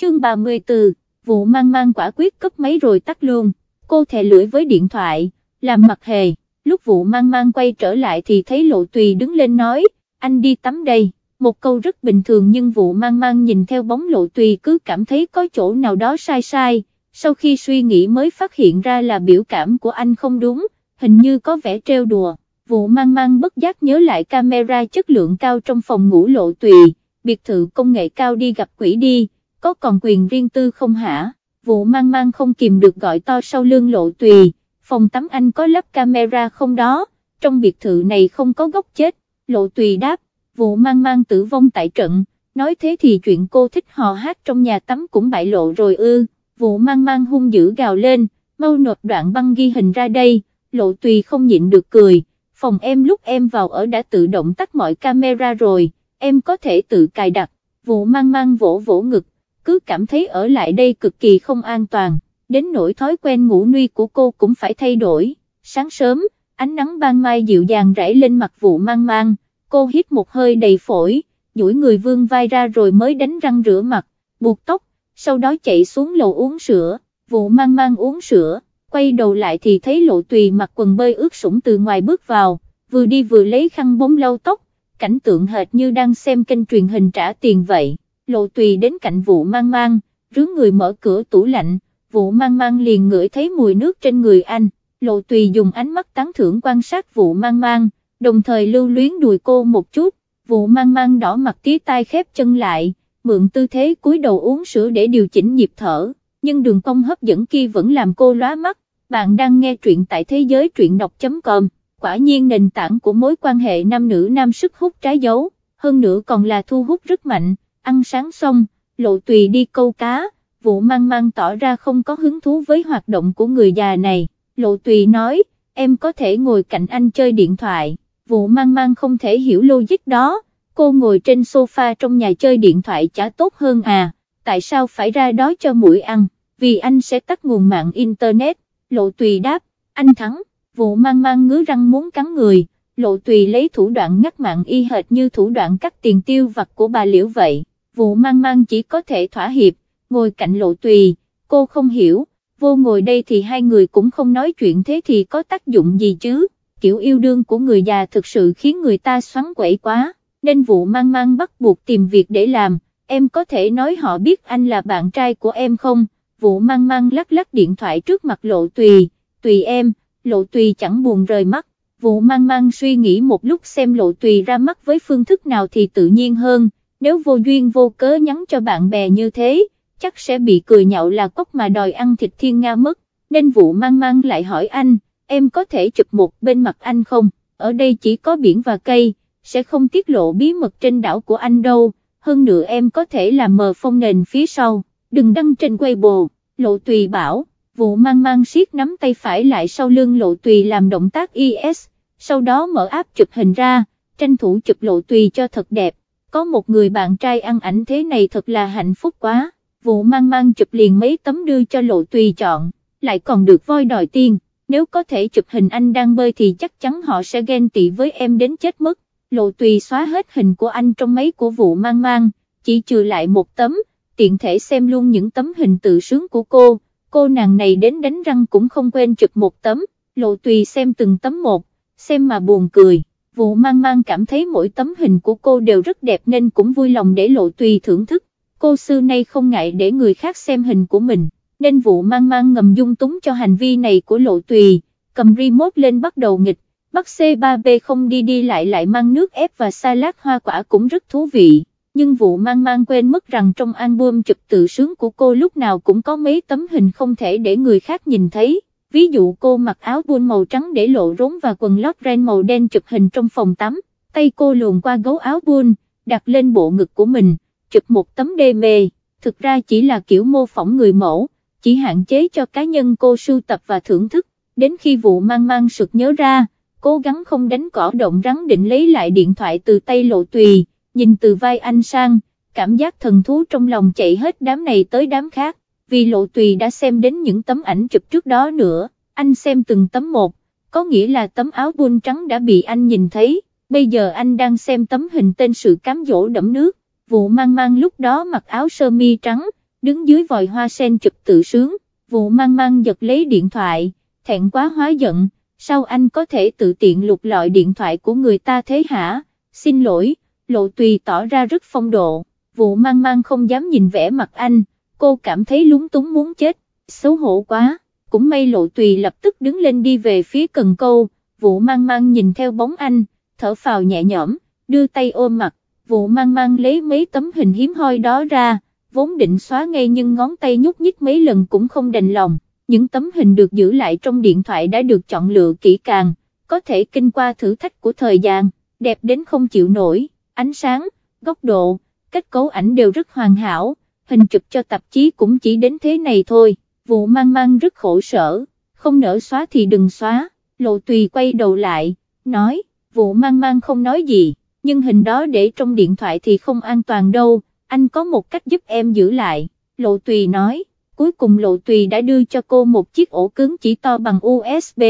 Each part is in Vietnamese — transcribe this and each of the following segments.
chương 34, vụ mang mang quả quyết cấp máy rồi tắt luôn, cô thè lưỡi với điện thoại, làm mặt hề, lúc vụ mang mang quay trở lại thì thấy lộ tùy đứng lên nói, anh đi tắm đây, một câu rất bình thường nhưng vụ mang mang nhìn theo bóng lộ tùy cứ cảm thấy có chỗ nào đó sai sai, sau khi suy nghĩ mới phát hiện ra là biểu cảm của anh không đúng, hình như có vẻ trêu đùa, vụ mang mang bất giác nhớ lại camera chất lượng cao trong phòng ngủ lộ tùy, biệt thự công nghệ cao đi gặp quỷ đi, có còn quyền riêng tư không hả, vụ mang mang không kìm được gọi to sau lương lộ tùy, phòng tắm anh có lắp camera không đó, trong biệt thự này không có gốc chết, lộ tùy đáp, vụ mang mang tử vong tại trận, nói thế thì chuyện cô thích hò hát trong nhà tắm cũng bại lộ rồi ư, vụ mang mang hung dữ gào lên, mau nộp đoạn băng ghi hình ra đây, lộ tùy không nhịn được cười, phòng em lúc em vào ở đã tự động tắt mọi camera rồi, em có thể tự cài đặt, vụ mang mang vỗ vỗ ngực, cứ cảm thấy ở lại đây cực kỳ không an toàn, đến nỗi thói quen ngủ nuôi của cô cũng phải thay đổi, sáng sớm, ánh nắng ban mai dịu dàng rải lên mặt vụ mang mang, cô hít một hơi đầy phổi, duỗi người vương vai ra rồi mới đánh răng rửa mặt, buộc tóc, sau đó chạy xuống lầu uống sữa, vụ mang mang uống sữa, quay đầu lại thì thấy lộ tùy mặc quần bơi ướt sũng từ ngoài bước vào, vừa đi vừa lấy khăn bóng lau tóc, cảnh tượng hệt như đang xem kênh truyền hình trả tiền vậy, lộ tùy đến cạnh vụ mang mang, rướng người mở cửa tủ lạnh, vụ mang mang liền ngửi thấy mùi nước trên người anh, lộ tùy dùng ánh mắt tán thưởng quan sát vụ mang mang, đồng thời lưu luyến đùi cô một chút, vụ mang mang đỏ mặt tí tai khép chân lại, mượn tư thế cúi đầu uống sữa để điều chỉnh nhịp thở, nhưng đường cong hấp dẫn kia vẫn làm cô lóa mắt, bạn đang nghe truyện tại thế giới truyện đọc.com, quả nhiên nền tảng của mối quan hệ nam nữ nam sức hút trái dấu, hơn nữa còn là thu hút rất mạnh, ăn sáng xong, lộ tùy đi câu cá, vụ mang mang tỏ ra không có hứng thú với hoạt động của người già này, lộ tùy nói, em có thể ngồi cạnh anh chơi điện thoại, vụ mang mang không thể hiểu logic đó, cô ngồi trên sofa trong nhà chơi điện thoại chả tốt hơn à, tại sao phải ra đó cho mũi ăn, vì anh sẽ tắt nguồn mạng internet, lộ tùy đáp, anh thắng, vụ mang mang ngứa răng muốn cắn người, lộ tùy lấy thủ đoạn ngắt mạng y hệt như thủ đoạn cắt tiền tiêu vặt của bà liễu vậy, vụ mang mang chỉ có thể thỏa hiệp, ngồi cạnh lộ tùy, cô không hiểu, vô ngồi đây thì hai người cũng không nói chuyện thế thì có tác dụng gì chứ, kiểu yêu đương của người già thực sự khiến người ta xoắn quẩy quá, nên vụ mang mang bắt buộc tìm việc để làm, em có thể nói họ biết anh là bạn trai của em không, vụ mang mang lắc lắc điện thoại trước mặt lộ tùy, tùy em, lộ tùy chẳng buồn rời mắt, vụ mang mang suy nghĩ một lúc xem lộ tùy ra mắt với phương thức nào thì tự nhiên hơn, nếu vô duyên vô cớ nhắn cho bạn bè như thế, chắc sẽ bị cười nhạo là cốc mà đòi ăn thịt thiên nga mất, nên vụ mang mang lại hỏi anh, em có thể chụp một bên mặt anh không, ở đây chỉ có biển và cây, sẽ không tiết lộ bí mật trên đảo của anh đâu, hơn nữa em có thể làm mờ phong nền phía sau, đừng đăng trên Weibo, lộ tùy bảo, vụ mang mang siết nắm tay phải lại sau lưng lộ tùy làm động tác IS, sau đó mở áp chụp hình ra, tranh thủ chụp lộ tùy cho thật đẹp, có một người bạn trai ăn ảnh thế này thật là hạnh phúc quá, vụ mang mang chụp liền mấy tấm đưa cho lộ tùy chọn, lại còn được voi đòi tiên, nếu có thể chụp hình anh đang bơi thì chắc chắn họ sẽ ghen tị với em đến chết mất, lộ tùy xóa hết hình của anh trong mấy của vụ mang mang, chỉ trừ lại một tấm, tiện thể xem luôn những tấm hình tự sướng của cô, cô nàng này đến đánh răng cũng không quên chụp một tấm, lộ tùy xem từng tấm một, xem mà buồn cười, vụ mang mang cảm thấy mỗi tấm hình của cô đều rất đẹp nên cũng vui lòng để lộ tùy thưởng thức, cô xưa nay không ngại để người khác xem hình của mình, nên vụ mang mang ngầm dung túng cho hành vi này của lộ tùy, cầm remote lên bắt đầu nghịch, bắt C3B không đi đi lại lại mang nước ép và salad hoa quả cũng rất thú vị nhưng vụ mang mang quên mất rằng trong album chụp tự sướng của cô lúc nào cũng có mấy tấm hình không thể để người khác nhìn thấy, ví dụ cô mặc áo buôn màu trắng để lộ rốn và quần lót ren màu đen chụp hình trong phòng tắm, tay cô luồn qua gấu áo buôn, đặt lên bộ ngực của mình, chụp một tấm đê mê, thực ra chỉ là kiểu mô phỏng người mẫu, chỉ hạn chế cho cá nhân cô sưu tập và thưởng thức, đến khi vụ mang mang sực nhớ ra, cố gắng không đánh cỏ động rắn định lấy lại điện thoại từ tay lộ tùy nhìn từ vai anh sang, cảm giác thần thú trong lòng chạy hết đám này tới đám khác, vì lộ tùy đã xem đến những tấm ảnh chụp trước đó nữa, anh xem từng tấm một, có nghĩa là tấm áo buôn trắng đã bị anh nhìn thấy, bây giờ anh đang xem tấm hình tên sự cám dỗ đẫm nước, vụ mang mang lúc đó mặc áo sơ mi trắng, đứng dưới vòi hoa sen chụp tự sướng, vụ mang mang giật lấy điện thoại, thẹn quá hóa giận, sao anh có thể tự tiện lục lọi điện thoại của người ta thế hả, xin lỗi, lộ tùy tỏ ra rất phong độ, vụ mang mang không dám nhìn vẻ mặt anh, cô cảm thấy lúng túng muốn chết, xấu hổ quá, cũng may lộ tùy lập tức đứng lên đi về phía cần câu, vụ mang mang nhìn theo bóng anh, thở phào nhẹ nhõm, đưa tay ôm mặt, vụ mang mang lấy mấy tấm hình hiếm hoi đó ra, vốn định xóa ngay nhưng ngón tay nhúc nhích mấy lần cũng không đành lòng, những tấm hình được giữ lại trong điện thoại đã được chọn lựa kỹ càng, có thể kinh qua thử thách của thời gian, đẹp đến không chịu nổi, ánh sáng, góc độ, kết cấu ảnh đều rất hoàn hảo, hình chụp cho tạp chí cũng chỉ đến thế này thôi, vụ mang mang rất khổ sở, không nỡ xóa thì đừng xóa, lộ tùy quay đầu lại, nói, vụ mang mang không nói gì, nhưng hình đó để trong điện thoại thì không an toàn đâu, anh có một cách giúp em giữ lại, lộ tùy nói, cuối cùng lộ tùy đã đưa cho cô một chiếc ổ cứng chỉ to bằng USB,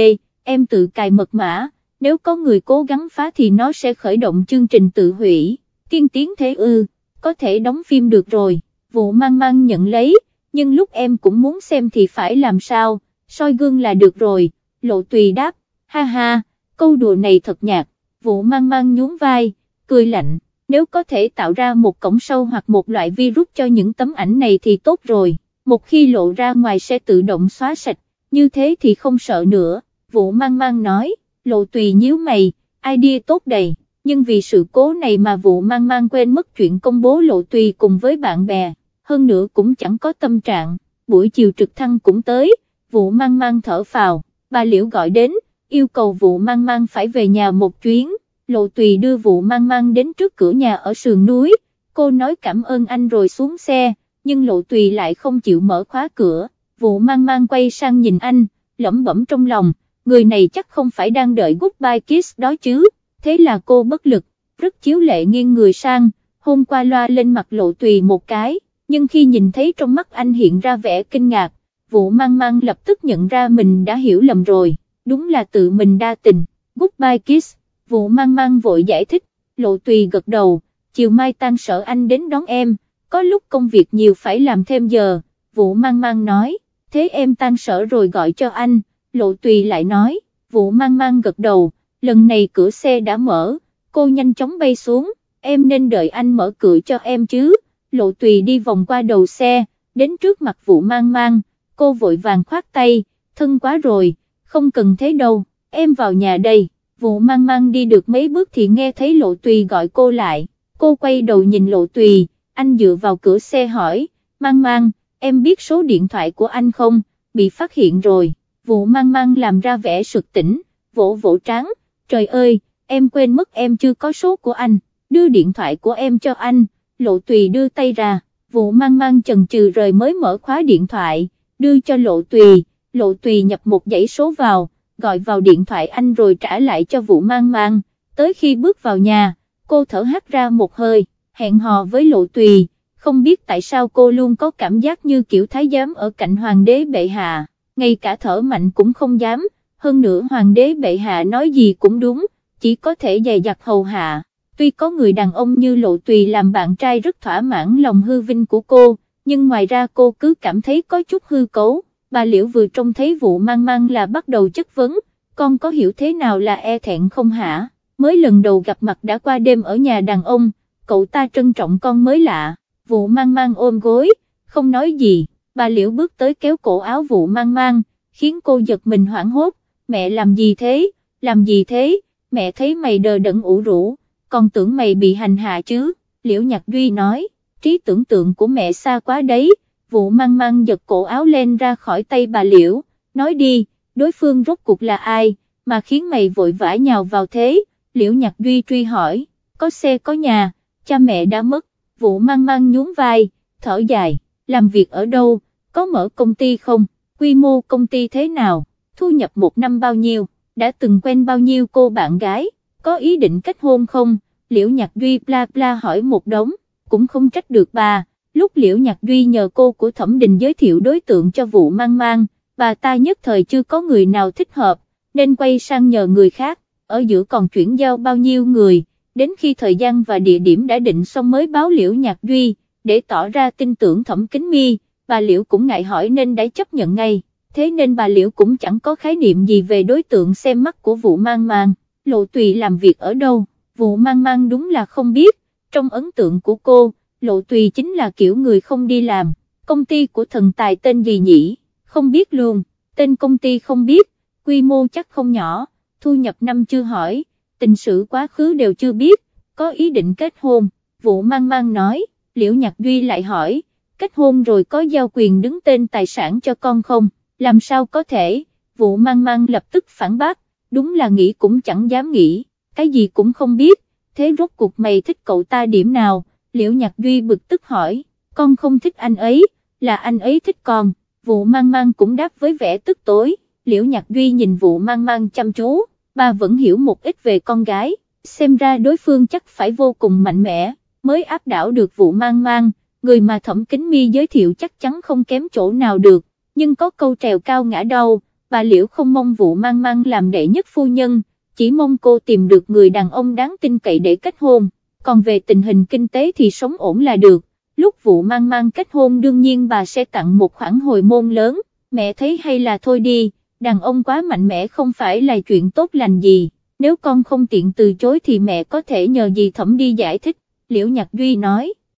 em tự cài mật mã, nếu có người cố gắng phá thì nó sẽ khởi động chương trình tự hủy, kiên tiến thế ư, có thể đóng phim được rồi, vụ mang mang nhận lấy, nhưng lúc em cũng muốn xem thì phải làm sao, soi gương là được rồi, lộ tùy đáp, ha ha, câu đùa này thật nhạt, vụ mang mang nhún vai, cười lạnh, nếu có thể tạo ra một cổng sâu hoặc một loại virus cho những tấm ảnh này thì tốt rồi, một khi lộ ra ngoài sẽ tự động xóa sạch, như thế thì không sợ nữa, vụ mang mang nói, lộ tùy nhíu mày, idea tốt đầy, nhưng vì sự cố này mà vụ mang mang quên mất chuyện công bố lộ tùy cùng với bạn bè, hơn nữa cũng chẳng có tâm trạng, buổi chiều trực thăng cũng tới, vụ mang mang thở phào, bà Liễu gọi đến, yêu cầu vụ mang mang phải về nhà một chuyến, lộ tùy đưa vụ mang mang đến trước cửa nhà ở sườn núi, cô nói cảm ơn anh rồi xuống xe, nhưng lộ tùy lại không chịu mở khóa cửa, vụ mang mang quay sang nhìn anh, lẩm bẩm trong lòng, người này chắc không phải đang đợi goodbye kiss đó chứ, thế là cô bất lực, rất chiếu lệ nghiêng người sang, hôm qua loa lên mặt lộ tùy một cái, nhưng khi nhìn thấy trong mắt anh hiện ra vẻ kinh ngạc, vụ mang mang lập tức nhận ra mình đã hiểu lầm rồi, đúng là tự mình đa tình, goodbye kiss, vụ mang mang vội giải thích, lộ tùy gật đầu, chiều mai tan sở anh đến đón em, có lúc công việc nhiều phải làm thêm giờ, vụ mang mang nói, thế em tan sở rồi gọi cho anh, lộ tùy lại nói, vụ mang mang gật đầu, lần này cửa xe đã mở, cô nhanh chóng bay xuống, em nên đợi anh mở cửa cho em chứ, lộ tùy đi vòng qua đầu xe, đến trước mặt vụ mang mang, cô vội vàng khoát tay, thân quá rồi, không cần thế đâu, em vào nhà đây, vụ mang mang đi được mấy bước thì nghe thấy lộ tùy gọi cô lại, cô quay đầu nhìn lộ tùy, anh dựa vào cửa xe hỏi, mang mang, em biết số điện thoại của anh không, bị phát hiện rồi, vụ mang mang làm ra vẻ sực tỉnh, vỗ vỗ tráng, trời ơi, em quên mất em chưa có số của anh, đưa điện thoại của em cho anh, lộ tùy đưa tay ra, vụ mang mang chần chừ rồi mới mở khóa điện thoại, đưa cho lộ tùy, lộ tùy nhập một dãy số vào, gọi vào điện thoại anh rồi trả lại cho vụ mang mang, tới khi bước vào nhà, cô thở hắt ra một hơi, hẹn hò với lộ tùy, không biết tại sao cô luôn có cảm giác như kiểu thái giám ở cạnh hoàng đế bệ hạ, ngay cả thở mạnh cũng không dám, hơn nữa hoàng đế bệ hạ nói gì cũng đúng, chỉ có thể dày dặt hầu hạ, tuy có người đàn ông như lộ tùy làm bạn trai rất thỏa mãn lòng hư vinh của cô, nhưng ngoài ra cô cứ cảm thấy có chút hư cấu, bà Liễu vừa trông thấy vụ mang mang là bắt đầu chất vấn, con có hiểu thế nào là e thẹn không hả, mới lần đầu gặp mặt đã qua đêm ở nhà đàn ông, cậu ta trân trọng con mới lạ, vụ mang mang ôm gối, không nói gì, bà Liễu bước tới kéo cổ áo vụ mang mang, khiến cô giật mình hoảng hốt, mẹ làm gì thế, làm gì thế, mẹ thấy mày đờ đẫn ủ rũ, còn tưởng mày bị hành hạ chứ, Liễu Nhạc Duy nói, trí tưởng tượng của mẹ xa quá đấy, vụ mang mang giật cổ áo lên ra khỏi tay bà Liễu, nói đi, đối phương rốt cuộc là ai, mà khiến mày vội vã nhào vào thế, Liễu Nhạc Duy truy hỏi, có xe có nhà, cha mẹ đã mất, vụ mang mang nhún vai, thở dài, làm việc ở đâu, có mở công ty không, quy mô công ty thế nào, thu nhập một năm bao nhiêu, đã từng quen bao nhiêu cô bạn gái, có ý định kết hôn không, liễu nhạc duy bla bla hỏi một đống, cũng không trách được bà, lúc liễu nhạc duy nhờ cô của thẩm đình giới thiệu đối tượng cho vụ mang mang, bà ta nhất thời chưa có người nào thích hợp, nên quay sang nhờ người khác, ở giữa còn chuyển giao bao nhiêu người, đến khi thời gian và địa điểm đã định xong mới báo liễu nhạc duy, để tỏ ra tin tưởng thẩm kính mi, bà Liễu cũng ngại hỏi nên đã chấp nhận ngay, thế nên bà Liễu cũng chẳng có khái niệm gì về đối tượng xem mắt của vụ mang mang, lộ tùy làm việc ở đâu, vụ mang mang đúng là không biết, trong ấn tượng của cô, lộ tùy chính là kiểu người không đi làm, công ty của thần tài tên gì nhỉ, không biết luôn, tên công ty không biết, quy mô chắc không nhỏ, thu nhập năm chưa hỏi, tình sử quá khứ đều chưa biết, có ý định kết hôn, vụ mang mang nói, liễu nhạc duy lại hỏi, kết hôn rồi có giao quyền đứng tên tài sản cho con không, làm sao có thể, vụ mang mang lập tức phản bác, đúng là nghĩ cũng chẳng dám nghĩ, cái gì cũng không biết, thế rốt cuộc mày thích cậu ta điểm nào, liễu nhạc duy bực tức hỏi, con không thích anh ấy, là anh ấy thích con, vụ mang mang cũng đáp với vẻ tức tối, liễu nhạc duy nhìn vụ mang mang chăm chú, bà vẫn hiểu một ít về con gái, xem ra đối phương chắc phải vô cùng mạnh mẽ, mới áp đảo được vụ mang mang, người mà thẩm kính mi giới thiệu chắc chắn không kém chỗ nào được, nhưng có câu trèo cao ngã đau, bà liễu không mong vụ mang mang làm đệ nhất phu nhân, chỉ mong cô tìm được người đàn ông đáng tin cậy để kết hôn, còn về tình hình kinh tế thì sống ổn là được, lúc vụ mang mang kết hôn đương nhiên bà sẽ tặng một khoản hồi môn lớn, mẹ thấy hay là thôi đi, đàn ông quá mạnh mẽ không phải là chuyện tốt lành gì, nếu con không tiện từ chối thì mẹ có thể nhờ gì thẩm đi giải thích, liễu nhạc duy nói.